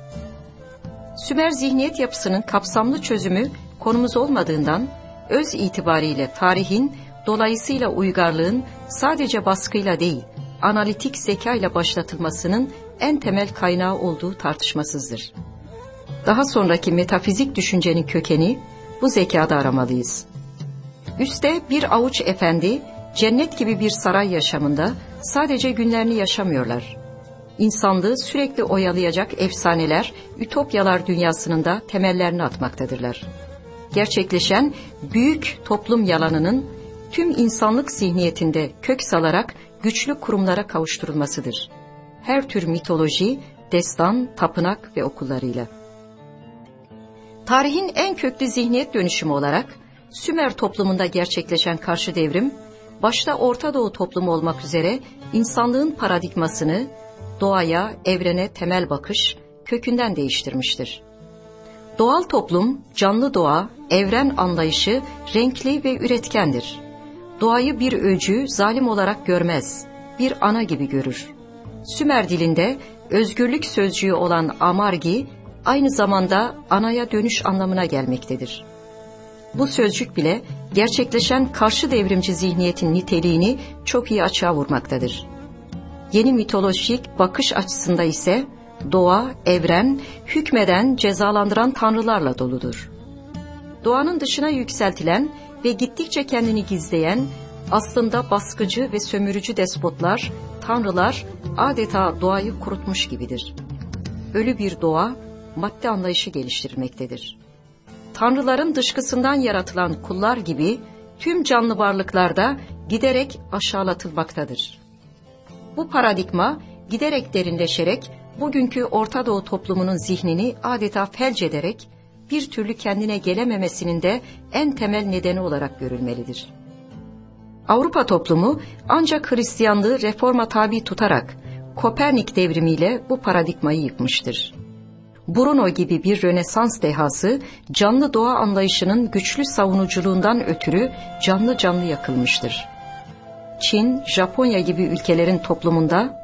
Sümer zihniyet yapısının kapsamlı çözümü konumuz olmadığından öz itibariyle tarihin dolayısıyla uygarlığın sadece baskıyla değil, analitik zeka ile başlatılmasının en temel kaynağı olduğu tartışmasızdır. Daha sonraki metafizik düşüncenin kökeni bu zekada aramalıyız. Üste bir avuç efendi cennet gibi bir saray yaşamında sadece günlerini yaşamıyorlar. İnsanlığı sürekli oyalayacak efsaneler, ütopyalar dünyasının da temellerini atmaktadırlar. Gerçekleşen büyük toplum yalanının tüm insanlık zihniyetinde kök salarak güçlü kurumlara kavuşturulmasıdır. Her tür mitoloji, destan, tapınak ve okullarıyla. Tarihin en köklü zihniyet dönüşümü olarak Sümer toplumunda gerçekleşen karşı devrim, başta Orta Doğu toplumu olmak üzere insanlığın paradigmasını doğaya, evrene temel bakış kökünden değiştirmiştir. Doğal toplum, canlı doğa, evren anlayışı renkli ve üretkendir. Doğayı bir öcü, zalim olarak görmez, bir ana gibi görür. Sümer dilinde özgürlük sözcüğü olan amargi, aynı zamanda anaya dönüş anlamına gelmektedir. Bu sözcük bile gerçekleşen karşı devrimci zihniyetin niteliğini çok iyi açığa vurmaktadır. Yeni mitolojik bakış açısında ise doğa, evren, hükmeden, cezalandıran tanrılarla doludur. Doğanın dışına yükseltilen ve gittikçe kendini gizleyen, aslında baskıcı ve sömürücü despotlar, tanrılar adeta doğayı kurutmuş gibidir. Ölü bir doğa, madde anlayışı geliştirmektedir. Tanrıların dışkısından yaratılan kullar gibi tüm canlı varlıklarda giderek aşağılatılmaktadır. Bu paradigma giderek derinleşerek bugünkü Orta Doğu toplumunun zihnini adeta felç ederek bir türlü kendine gelememesinin de en temel nedeni olarak görülmelidir. Avrupa toplumu ancak Hristiyanlığı reforma tabi tutarak Kopernik devrimiyle bu paradigmayı yıkmıştır. Bruno gibi bir Rönesans dehası canlı doğa anlayışının güçlü savunuculuğundan ötürü canlı canlı yakılmıştır. Çin, Japonya gibi ülkelerin toplumunda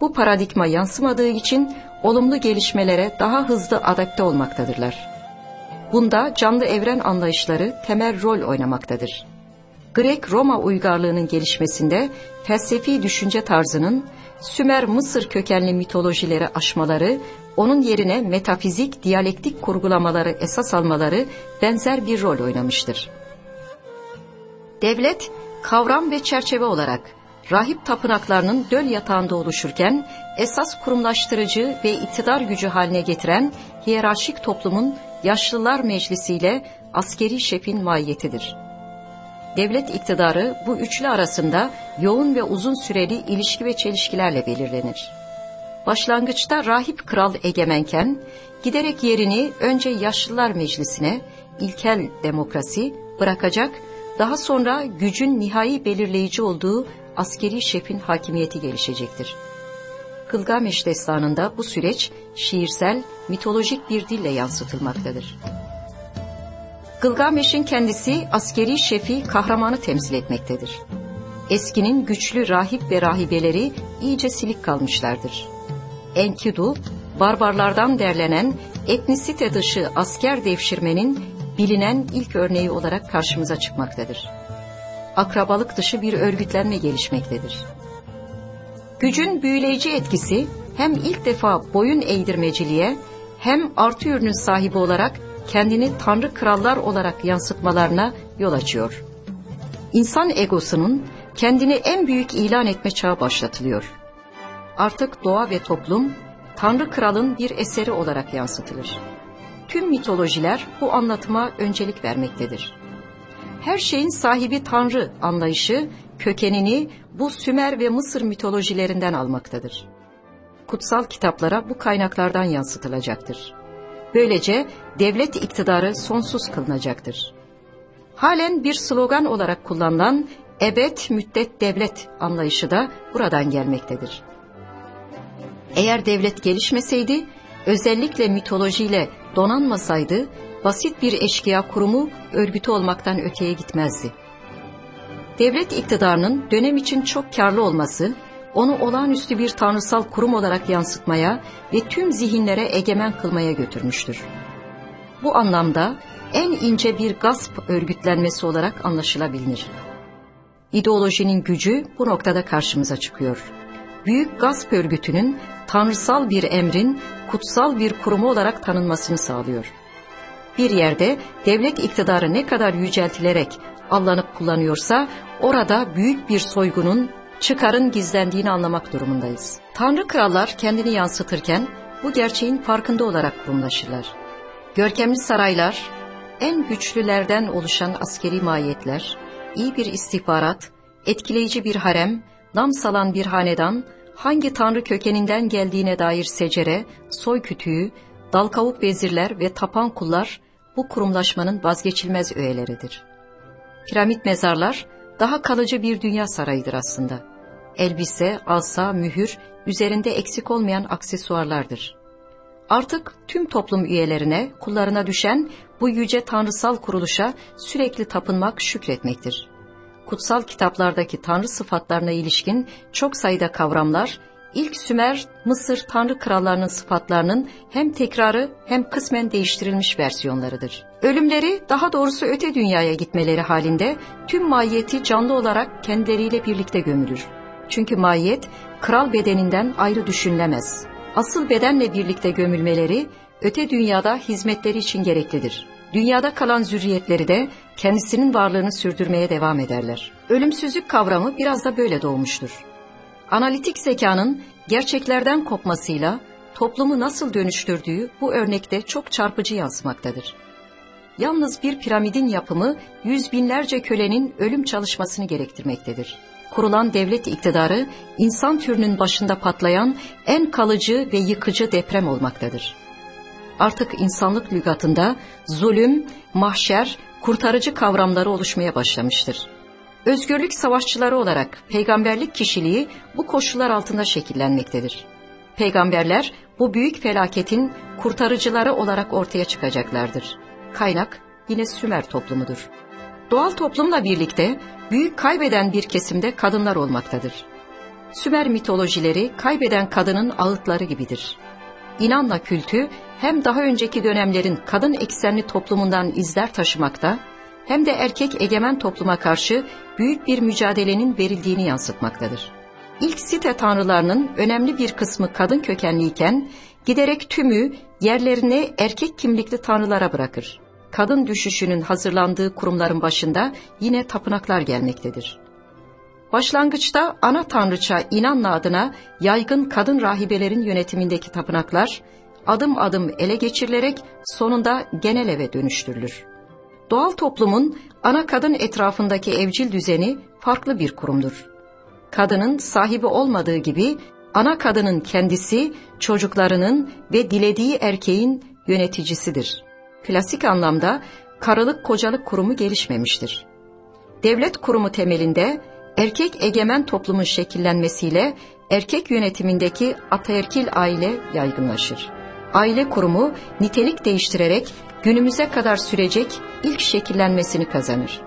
bu paradigma yansımadığı için olumlu gelişmelere daha hızlı adapte olmaktadırlar. Bunda canlı evren anlayışları temel rol oynamaktadır. Grek-Roma uygarlığının gelişmesinde felsefi düşünce tarzının Sümer-Mısır kökenli mitolojileri aşmaları, onun yerine metafizik, diyalektik kurgulamaları esas almaları benzer bir rol oynamıştır. Devlet, kavram ve çerçeve olarak rahip tapınaklarının döl yatağında oluşurken esas kurumlaştırıcı ve iktidar gücü haline getiren hiyerarşik toplumun yaşlılar meclisiyle askeri şefin mahiyetidir. Devlet iktidarı bu üçlü arasında yoğun ve uzun süreli ilişki ve çelişkilerle belirlenir. Başlangıçta rahip kral egemenken giderek yerini önce yaşlılar meclisine, ilkel demokrasi bırakacak, daha sonra gücün nihai belirleyici olduğu askeri şefin hakimiyeti gelişecektir. Kılgameş destanında bu süreç şiirsel, mitolojik bir dille yansıtılmaktadır. Gılgameş'in kendisi askeri şefi kahramanı temsil etmektedir. Eskinin güçlü rahip ve rahibeleri iyice silik kalmışlardır. Enkidu, barbarlardan derlenen etnisite dışı asker devşirmenin bilinen ilk örneği olarak karşımıza çıkmaktadır akrabalık dışı bir örgütlenme gelişmektedir. Gücün büyüleyici etkisi hem ilk defa boyun eğdirmeciliğe hem artı ürünün sahibi olarak kendini tanrı krallar olarak yansıtmalarına yol açıyor. İnsan egosunun kendini en büyük ilan etme çağı başlatılıyor. Artık doğa ve toplum tanrı kralın bir eseri olarak yansıtılır. Tüm mitolojiler bu anlatıma öncelik vermektedir her şeyin sahibi Tanrı anlayışı kökenini bu Sümer ve Mısır mitolojilerinden almaktadır. Kutsal kitaplara bu kaynaklardan yansıtılacaktır. Böylece devlet iktidarı sonsuz kılınacaktır. Halen bir slogan olarak kullanılan ebed müddet devlet anlayışı da buradan gelmektedir. Eğer devlet gelişmeseydi, özellikle mitolojiyle donanmasaydı basit bir eşkıya kurumu örgütü olmaktan öteye gitmezdi. Devlet iktidarının dönem için çok karlı olması, onu olağanüstü bir tanrısal kurum olarak yansıtmaya ve tüm zihinlere egemen kılmaya götürmüştür. Bu anlamda en ince bir gasp örgütlenmesi olarak anlaşılabilir. İdeolojinin gücü bu noktada karşımıza çıkıyor. Büyük gasp örgütünün tanrısal bir emrin kutsal bir kurumu olarak tanınmasını sağlıyor bir yerde devlet iktidarı ne kadar yüceltilerek allanıp kullanıyorsa orada büyük bir soygunun, çıkarın gizlendiğini anlamak durumundayız. Tanrı krallar kendini yansıtırken bu gerçeğin farkında olarak kurumlaşırlar. Görkemli saraylar, en güçlülerden oluşan askeri mahiyetler, iyi bir istihbarat, etkileyici bir harem, nam salan bir hanedan, hangi tanrı kökeninden geldiğine dair secere, soy kütüğü, dal kavuk vezirler ve tapan kullar bu kurumlaşmanın vazgeçilmez öğeleridir. Piramit mezarlar daha kalıcı bir dünya sarayıdır aslında. Elbise, asa, mühür, üzerinde eksik olmayan aksesuarlardır. Artık tüm toplum üyelerine, kullarına düşen bu yüce tanrısal kuruluşa sürekli tapınmak, şükretmektir. Kutsal kitaplardaki tanrı sıfatlarına ilişkin çok sayıda kavramlar İlk Sümer, Mısır tanrı krallarının sıfatlarının hem tekrarı hem kısmen değiştirilmiş versiyonlarıdır. Ölümleri daha doğrusu öte dünyaya gitmeleri halinde tüm mahiyeti canlı olarak kendileriyle birlikte gömülür. Çünkü mahiyet kral bedeninden ayrı düşünülemez. Asıl bedenle birlikte gömülmeleri öte dünyada hizmetleri için gereklidir. Dünyada kalan zürriyetleri de kendisinin varlığını sürdürmeye devam ederler. Ölümsüzlük kavramı biraz da böyle doğmuştur analitik zekanın gerçeklerden kopmasıyla toplumu nasıl dönüştürdüğü bu örnekte çok çarpıcı yansımaktadır. Yalnız bir piramidin yapımı yüz binlerce kölenin ölüm çalışmasını gerektirmektedir. Kurulan devlet iktidarı insan türünün başında patlayan en kalıcı ve yıkıcı deprem olmaktadır. artık insanlık lügatında zulüm, mahşer, kurtarıcı kavramları oluşmaya başlamıştır. Özgürlük savaşçıları olarak peygamberlik kişiliği bu koşullar altında şekillenmektedir. Peygamberler bu büyük felaketin kurtarıcıları olarak ortaya çıkacaklardır. Kaynak yine Sümer toplumudur. Doğal toplumla birlikte büyük kaybeden bir kesimde kadınlar olmaktadır. Sümer mitolojileri kaybeden kadının ağıtları gibidir. İnanla kültü hem daha önceki dönemlerin kadın eksenli toplumundan izler taşımakta, hem de erkek egemen topluma karşı büyük bir mücadelenin verildiğini yansıtmaktadır. İlk site tanrılarının önemli bir kısmı kadın kökenliyken, giderek tümü yerlerini erkek kimlikli tanrılara bırakır. Kadın düşüşünün hazırlandığı kurumların başında yine tapınaklar gelmektedir. Başlangıçta ana tanrıça İnanla adına yaygın kadın rahibelerin yönetimindeki tapınaklar adım adım ele geçirilerek sonunda genel eve dönüştürülür. Doğal toplumun ana kadın etrafındaki evcil düzeni farklı bir kurumdur. Kadının sahibi olmadığı gibi ana kadının kendisi çocuklarının ve dilediği erkeğin yöneticisidir. Klasik anlamda karılık kocalık kurumu gelişmemiştir. Devlet kurumu temelinde erkek egemen toplumun şekillenmesiyle erkek yönetimindeki ataerkil aile yaygınlaşır. Aile kurumu nitelik değiştirerek günümüze kadar sürecek ilk şekillenmesini kazanır.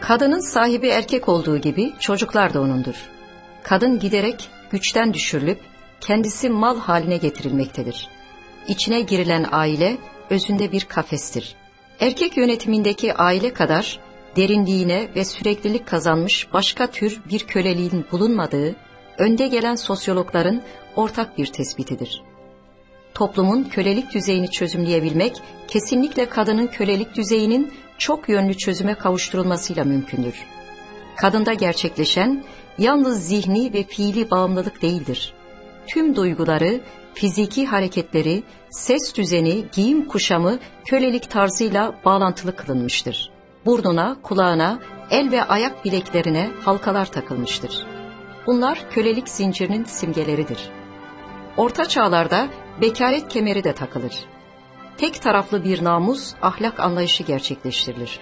Kadının sahibi erkek olduğu gibi çocuklar da onundur. Kadın giderek güçten düşürülüp kendisi mal haline getirilmektedir. İçine girilen aile özünde bir kafestir. Erkek yönetimindeki aile kadar derinliğine ve süreklilik kazanmış başka tür bir köleliğin bulunmadığı önde gelen sosyologların ortak bir tespitidir. Toplumun kölelik düzeyini çözümleyebilmek kesinlikle kadının kölelik düzeyinin çok yönlü çözüme kavuşturulmasıyla mümkündür. Kadında gerçekleşen yalnız zihni ve fiili bağımlılık değildir. Tüm duyguları, fiziki hareketleri, ses düzeni, giyim kuşamı kölelik tarzıyla bağlantılı kılınmıştır. Burnuna, kulağına, el ve ayak bileklerine halkalar takılmıştır. Bunlar kölelik zincirinin simgeleridir. Orta çağlarda bekaret kemeri de takılır. Tek taraflı bir namus, ahlak anlayışı gerçekleştirilir.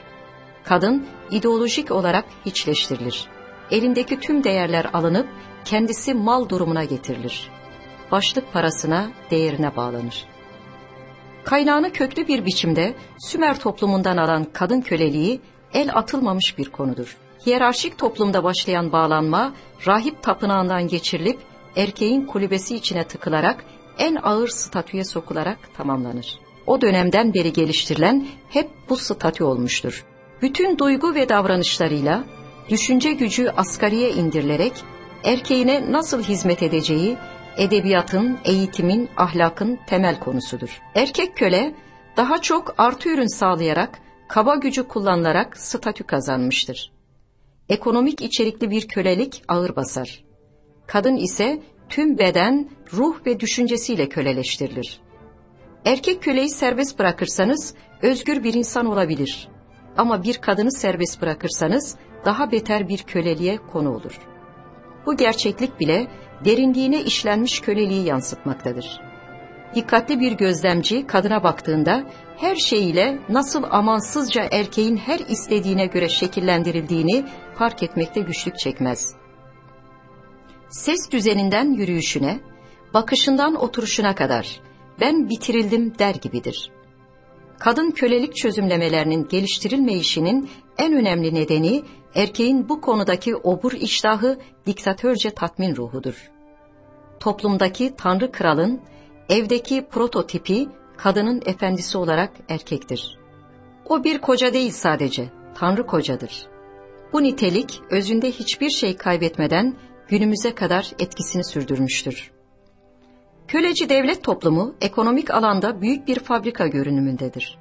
Kadın ideolojik olarak hiçleştirilir. Elindeki tüm değerler alınıp kendisi mal durumuna getirilir. Başlık parasına, değerine bağlanır. Kaynağını köklü bir biçimde Sümer toplumundan alan kadın köleliği el atılmamış bir konudur. Hiyerarşik toplumda başlayan bağlanma, rahip tapınağından geçirilip erkeğin kulübesi içine tıkılarak en ağır statüye sokularak tamamlanır. O dönemden beri geliştirilen hep bu statü olmuştur. Bütün duygu ve davranışlarıyla düşünce gücü asgariye indirilerek erkeğine nasıl hizmet edeceği edebiyatın, eğitimin, ahlakın temel konusudur. Erkek köle daha çok artı ürün sağlayarak, kaba gücü kullanılarak statü kazanmıştır. Ekonomik içerikli bir kölelik ağır basar. Kadın ise tüm beden, ruh ve düşüncesiyle köleleştirilir. Erkek köleyi serbest bırakırsanız özgür bir insan olabilir. Ama bir kadını serbest bırakırsanız daha beter bir köleliğe konu olur. Bu gerçeklik bile derinliğine işlenmiş köleliği yansıtmaktadır. Dikkatli bir gözlemci kadına baktığında her şeyiyle nasıl amansızca erkeğin her istediğine göre şekillendirildiğini fark etmekte güçlük çekmez. Ses düzeninden yürüyüşüne, bakışından oturuşuna kadar ben bitirildim der gibidir. Kadın kölelik çözümlemelerinin geliştirilmeyişinin en önemli nedeni erkeğin bu konudaki obur iştahı diktatörce tatmin ruhudur. Toplumdaki tanrı kralın, evdeki prototipi kadının efendisi olarak erkektir. O bir koca değil sadece, tanrı kocadır. Bu nitelik özünde hiçbir şey kaybetmeden günümüze kadar etkisini sürdürmüştür. Köleci devlet toplumu ekonomik alanda büyük bir fabrika görünümündedir.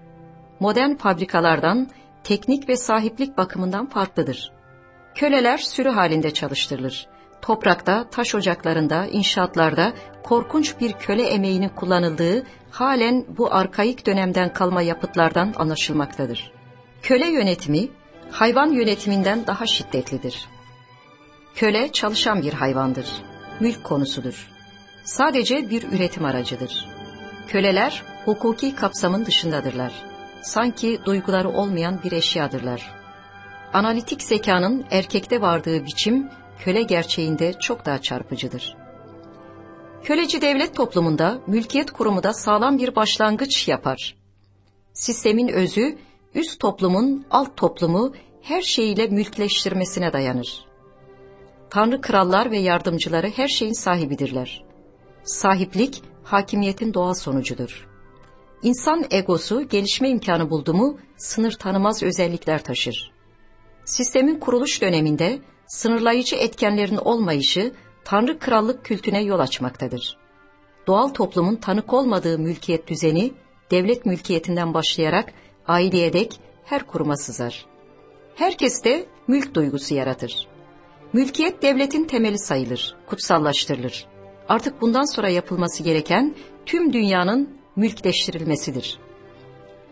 Modern fabrikalardan teknik ve sahiplik bakımından farklıdır. Köleler sürü halinde çalıştırılır. Toprakta, taş ocaklarında, inşaatlarda korkunç bir köle emeğinin kullanıldığı halen bu arkaik dönemden kalma yapıtlardan anlaşılmaktadır. Köle yönetimi, hayvan yönetiminden daha şiddetlidir. Köle çalışan bir hayvandır. Mülk konusudur. Sadece bir üretim aracıdır. Köleler hukuki kapsamın dışındadırlar. Sanki duyguları olmayan bir eşyadırlar. Analitik zekanın erkekte vardığı biçim köle gerçeğinde çok daha çarpıcıdır. Köleci devlet toplumunda mülkiyet kurumu da sağlam bir başlangıç yapar. Sistemin özü üst toplumun alt toplumu her şeyiyle mülkleştirmesine dayanır. Tanrı krallar ve yardımcıları her şeyin sahibidirler. Sahiplik hakimiyetin doğal sonucudur. İnsan egosu gelişme imkanı buldu mu sınır tanımaz özellikler taşır. Sistemin kuruluş döneminde sınırlayıcı etkenlerin olmayışı Tanrı krallık kültüne yol açmaktadır. Doğal toplumun tanık olmadığı mülkiyet düzeni, devlet mülkiyetinden başlayarak aileye dek her kuruma sızar. Herkes de mülk duygusu yaratır. Mülkiyet devletin temeli sayılır, kutsallaştırılır. Artık bundan sonra yapılması gereken tüm dünyanın mülkleştirilmesidir.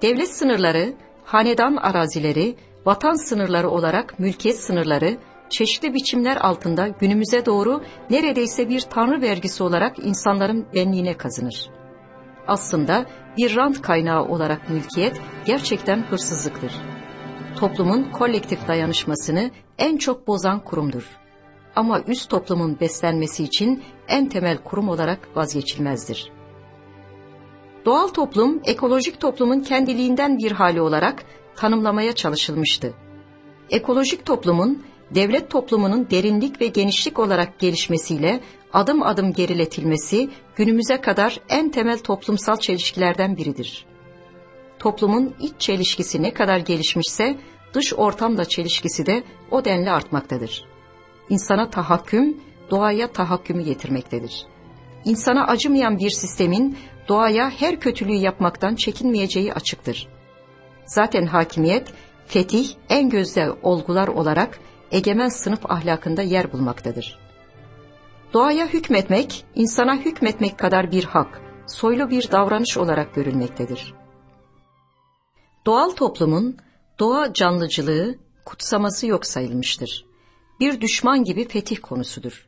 Devlet sınırları, hanedan arazileri, vatan sınırları olarak mülkiyet sınırları, çeşitli biçimler altında günümüze doğru neredeyse bir tanrı vergisi olarak insanların benliğine kazınır. Aslında bir rant kaynağı olarak mülkiyet gerçekten hırsızlıktır. Toplumun kolektif dayanışmasını en çok bozan kurumdur. Ama üst toplumun beslenmesi için en temel kurum olarak vazgeçilmezdir. Doğal toplum, ekolojik toplumun kendiliğinden bir hali olarak tanımlamaya çalışılmıştı. Ekolojik toplumun devlet toplumunun derinlik ve genişlik olarak gelişmesiyle adım adım geriletilmesi günümüze kadar en temel toplumsal çelişkilerden biridir. Toplumun iç çelişkisi ne kadar gelişmişse dış ortamda çelişkisi de o denli artmaktadır. İnsana tahakküm, doğaya tahakkümü getirmektedir. İnsana acımayan bir sistemin doğaya her kötülüğü yapmaktan çekinmeyeceği açıktır. Zaten hakimiyet, fetih en gözde olgular olarak egemen sınıf ahlakında yer bulmaktadır. Doğaya hükmetmek, insana hükmetmek kadar bir hak, soylu bir davranış olarak görülmektedir. Doğal toplumun doğa canlıcılığı, kutsaması yok sayılmıştır. Bir düşman gibi fetih konusudur.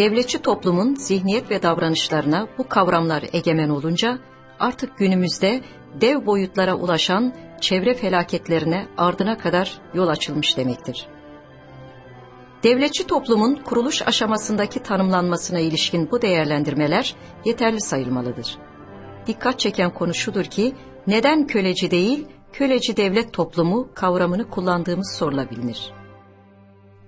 Devletçi toplumun zihniyet ve davranışlarına bu kavramlar egemen olunca artık günümüzde dev boyutlara ulaşan çevre felaketlerine ardına kadar yol açılmış demektir. Devletçi toplumun kuruluş aşamasındaki tanımlanmasına ilişkin bu değerlendirmeler yeterli sayılmalıdır. Dikkat çeken konu şudur ki, neden köleci değil, köleci devlet toplumu kavramını kullandığımız sorulabilir.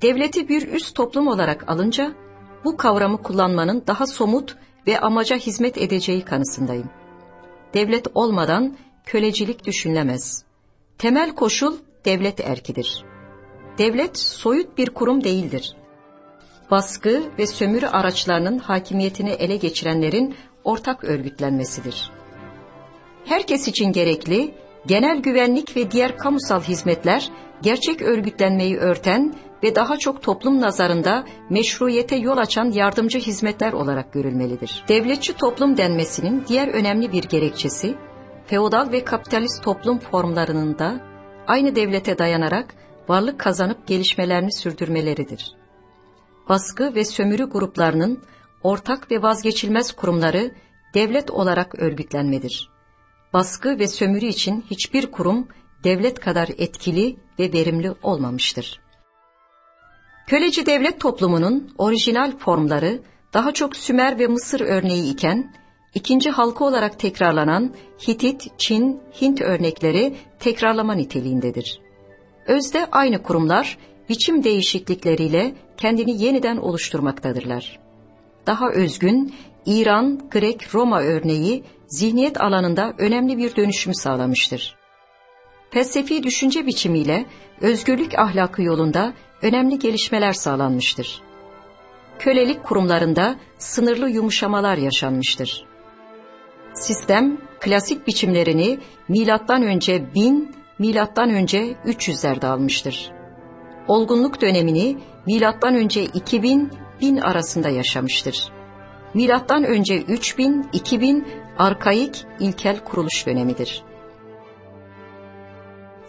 Devleti bir üst toplum olarak alınca, bu kavramı kullanmanın daha somut ve amaca hizmet edeceği kanısındayım. Devlet olmadan kölecilik düşünülemez. Temel koşul devlet erkidir.'' devlet soyut bir kurum değildir. Baskı ve sömürü araçlarının hakimiyetini ele geçirenlerin ortak örgütlenmesidir. Herkes için gerekli, genel güvenlik ve diğer kamusal hizmetler gerçek örgütlenmeyi örten ve daha çok toplum nazarında meşruiyete yol açan yardımcı hizmetler olarak görülmelidir. Devletçi toplum denmesinin diğer önemli bir gerekçesi, feodal ve kapitalist toplum formlarının da aynı devlete dayanarak varlık kazanıp gelişmelerini sürdürmeleridir. Baskı ve sömürü gruplarının ortak ve vazgeçilmez kurumları devlet olarak örgütlenmedir. Baskı ve sömürü için hiçbir kurum devlet kadar etkili ve verimli olmamıştır. Köleci devlet toplumunun orijinal formları daha çok Sümer ve Mısır örneği iken, ikinci halka olarak tekrarlanan Hitit, Çin, Hint örnekleri tekrarlama niteliğindedir. Özde aynı kurumlar biçim değişiklikleriyle kendini yeniden oluşturmaktadırlar. Daha özgün İran, Grek, Roma örneği zihniyet alanında önemli bir dönüşüm sağlamıştır. Felsefi düşünce biçimiyle özgürlük ahlakı yolunda önemli gelişmeler sağlanmıştır. Kölelik kurumlarında sınırlı yumuşamalar yaşanmıştır. Sistem klasik biçimlerini milattan önce 1000 milattan önce 300'lerde almıştır. Olgunluk dönemini milattan önce 2000 bin arasında yaşamıştır. Milattan önce 3000 2000 arkaik ilkel kuruluş dönemidir.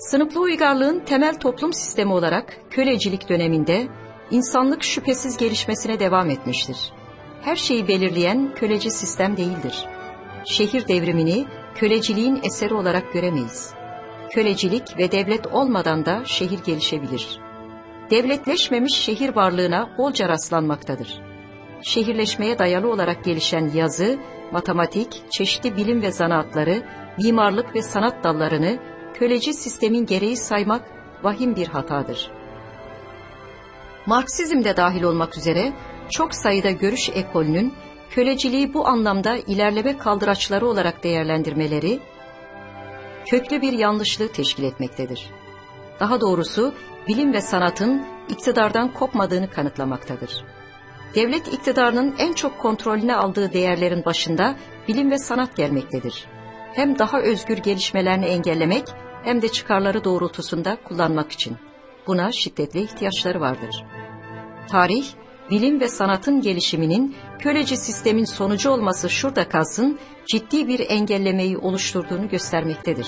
Sınıflı uygarlığın temel toplum sistemi olarak kölecilik döneminde insanlık şüphesiz gelişmesine devam etmiştir. Her şeyi belirleyen köleci sistem değildir. şehir devrimini köleciliğin eseri olarak göremeyiz. Kölecilik ve devlet olmadan da şehir gelişebilir. Devletleşmemiş şehir varlığına bolca rastlanmaktadır. Şehirleşmeye dayalı olarak gelişen yazı, matematik, çeşitli bilim ve zanaatları, mimarlık ve sanat dallarını köleci sistemin gereği saymak vahim bir hatadır. Marksizm de dahil olmak üzere çok sayıda görüş ekolünün köleciliği bu anlamda ilerleme kaldıraçları olarak değerlendirmeleri köklü bir yanlışlığı teşkil etmektedir. Daha doğrusu bilim ve sanatın iktidardan kopmadığını kanıtlamaktadır. Devlet iktidarının en çok kontrolüne aldığı değerlerin başında bilim ve sanat gelmektedir. Hem daha özgür gelişmelerini engellemek hem de çıkarları doğrultusunda kullanmak için. Buna şiddetli ihtiyaçları vardır. Tarih, bilim ve sanatın gelişiminin köleci sistemin sonucu olması şurada kalsın ciddi bir engellemeyi oluşturduğunu göstermektedir.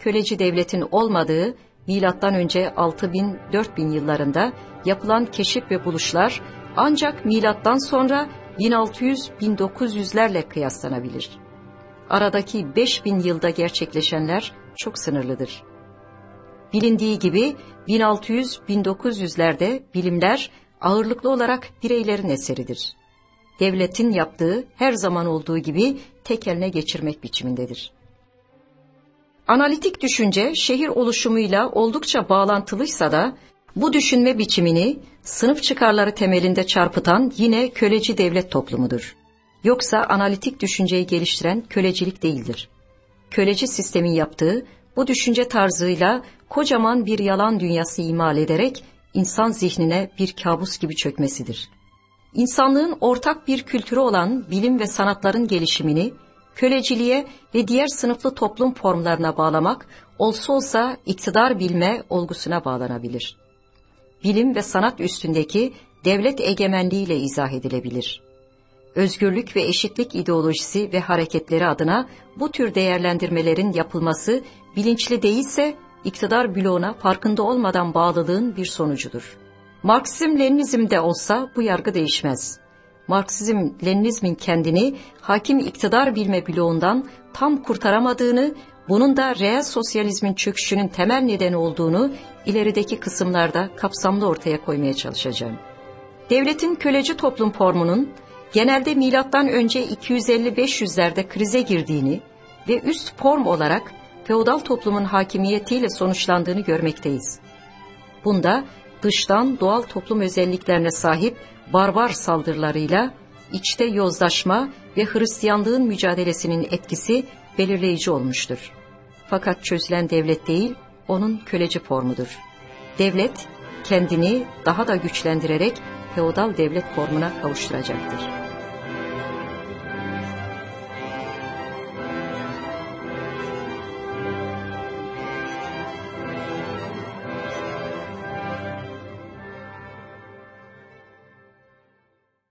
Köleci devletin olmadığı milattan önce 6000-4000 yıllarında yapılan keşif ve buluşlar ancak milattan sonra 1600-1900'lerle kıyaslanabilir. Aradaki 5000 yılda gerçekleşenler çok sınırlıdır. Bilindiği gibi 1600-1900'lerde bilimler ağırlıklı olarak bireylerin eseridir. Devletin yaptığı her zaman olduğu gibi tek eline geçirmek biçimindedir. Analitik düşünce şehir oluşumuyla oldukça bağlantılıysa da bu düşünme biçimini sınıf çıkarları temelinde çarpıtan yine köleci devlet toplumudur. Yoksa analitik düşünceyi geliştiren kölecilik değildir. Köleci sistemin yaptığı bu düşünce tarzıyla kocaman bir yalan dünyası imal ederek insan zihnine bir kabus gibi çökmesidir. İnsanlığın ortak bir kültürü olan bilim ve sanatların gelişimini köleciliğe ve diğer sınıflı toplum formlarına bağlamak olsa olsa iktidar bilme olgusuna bağlanabilir. Bilim ve sanat üstündeki devlet egemenliğiyle izah edilebilir. Özgürlük ve eşitlik ideolojisi ve hareketleri adına bu tür değerlendirmelerin yapılması bilinçli değilse iktidar bloğuna farkında olmadan bağlılığın bir sonucudur. Marksizm-Leninizm'de olsa bu yargı değişmez. Marksizm-Leninizmin kendini hakim iktidar bilme bloğundan tam kurtaramadığını, bunun da reel sosyalizmin çöküşünün temel nedeni olduğunu ilerideki kısımlarda kapsamlı ortaya koymaya çalışacağım. Devletin köleci toplum formunun genelde milattan önce 250-500'lerde krize girdiğini ve üst form olarak feodal toplumun hakimiyetiyle sonuçlandığını görmekteyiz. Bunda dıştan doğal toplum özelliklerine sahip barbar saldırılarıyla içte yozlaşma ve Hristiyanlığın mücadelesinin etkisi belirleyici olmuştur. Fakat çözülen devlet değil, onun köleci formudur. Devlet kendini daha da güçlendirerek feodal devlet formuna kavuşturacaktır.